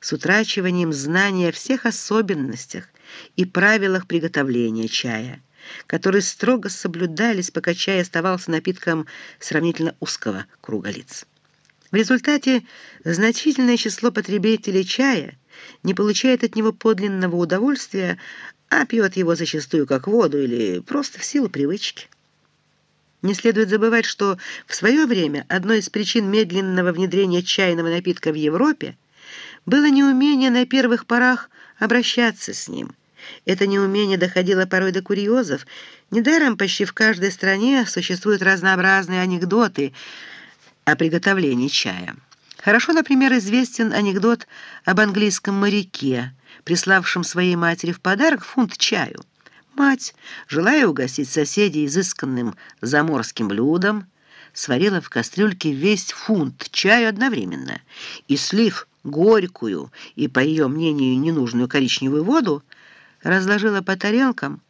с утрачиванием знания о всех особенностях и правилах приготовления чая, которые строго соблюдались, пока чай оставался напитком сравнительно узкого круга лиц. В результате значительное число потребителей чая не получает от него подлинного удовольствия, а пьет его зачастую как воду или просто в силу привычки. Не следует забывать, что в свое время одной из причин медленного внедрения чайного напитка в Европе было неумение на первых порах обращаться с ним. Это неумение доходило порой до курьезов. Недаром почти в каждой стране существуют разнообразные анекдоты о приготовлении чая. Хорошо, например, известен анекдот об английском моряке, приславшем своей матери в подарок фунт чаю. Мать, желая угостить соседей изысканным заморским блюдом, сварила в кастрюльке весь фунт чаю одновременно и, слив горькую и, по ее мнению, ненужную коричневую воду, разложила по тарелкам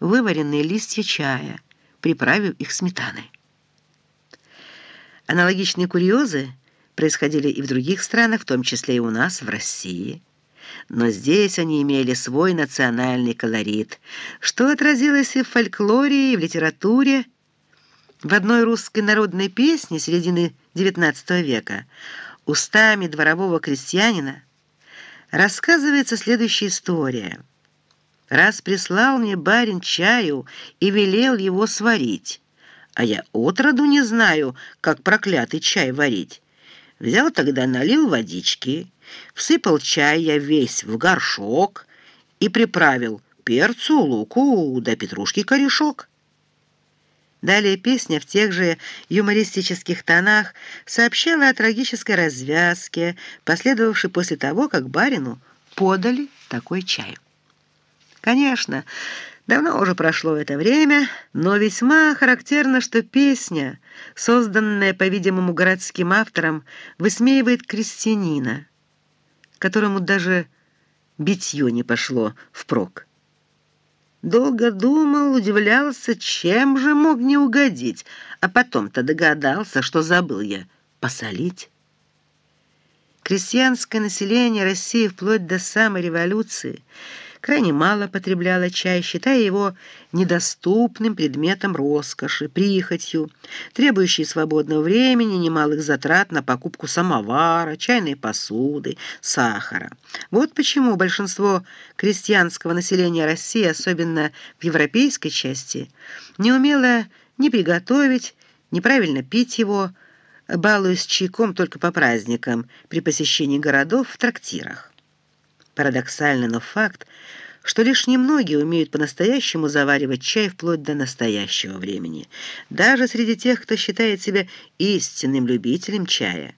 вываренные листья чая, приправив их сметаной. Аналогичные курьезы происходили и в других странах, в том числе и у нас, в России. Но здесь они имели свой национальный колорит, что отразилось и в фольклоре, и в литературе. В одной русской народной песне середины XIX века устами дворового крестьянина рассказывается следующая история. «Раз прислал мне барин чаю и велел его сварить, а я отроду не знаю, как проклятый чай варить. Взял тогда, налил водички, всыпал чай я весь в горшок и приправил перцу, луку да петрушки корешок». Далее песня в тех же юмористических тонах сообщала о трагической развязке, последовавшей после того, как барину подали такой чай. Конечно, давно уже прошло это время, но весьма характерно, что песня, созданная, по-видимому, городским автором, высмеивает крестьянина, которому даже битье не пошло впрок. Долго думал, удивлялся, чем же мог не угодить, а потом-то догадался, что забыл я посолить. Крестьянское население России вплоть до самой революции – крайне мало потребляла чай, считая его недоступным предметом роскоши, прихотью, требующей свободного времени, немалых затрат на покупку самовара, чайной посуды, сахара. Вот почему большинство крестьянского населения России, особенно в европейской части, не умело ни приготовить, неправильно пить его, балуясь чайком только по праздникам при посещении городов в трактирах. Парадоксально, но факт, что лишь немногие умеют по-настоящему заваривать чай вплоть до настоящего времени. Даже среди тех, кто считает себя истинным любителем чая.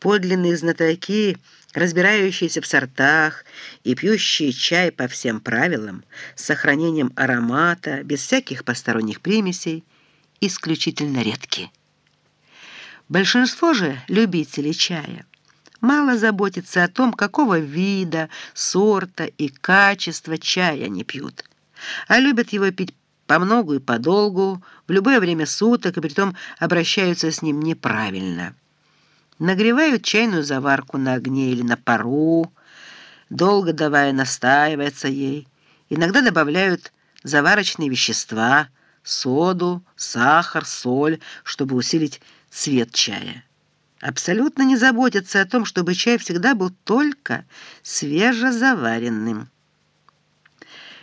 Подлинные знатоки, разбирающиеся в сортах и пьющие чай по всем правилам, с сохранением аромата, без всяких посторонних примесей, исключительно редки. Большинство же любителей чая – мало заботится о том, какого вида, сорта и качества чая они пьют, а любят его пить по многу и подолгу, в любое время суток, и притом обращаются с ним неправильно. Нагревают чайную заварку на огне или на пару, долго давая настаиваться ей. Иногда добавляют заварочные вещества, соду, сахар, соль, чтобы усилить цвет чая абсолютно не заботятся о том, чтобы чай всегда был только свежезаваренным.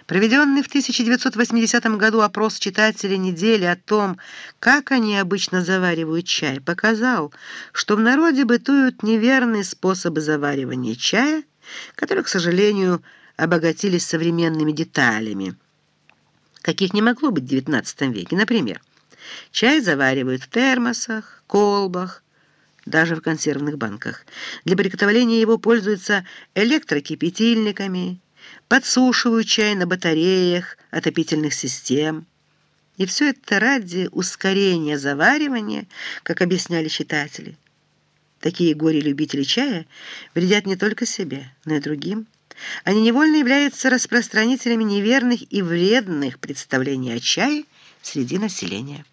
Проведенный в 1980 году опрос читателей недели о том, как они обычно заваривают чай, показал, что в народе бытуют неверные способы заваривания чая, которые, к сожалению, обогатились современными деталями, каких не могло быть в XIX веке. Например, чай заваривают в термосах, колбах, даже в консервных банках. Для приготовления его пользуются электрокипятильниками, подсушивают чай на батареях отопительных систем. И все это ради ускорения заваривания, как объясняли читатели. Такие горе-любители чая вредят не только себе, но и другим. Они невольно являются распространителями неверных и вредных представлений о чае среди населения.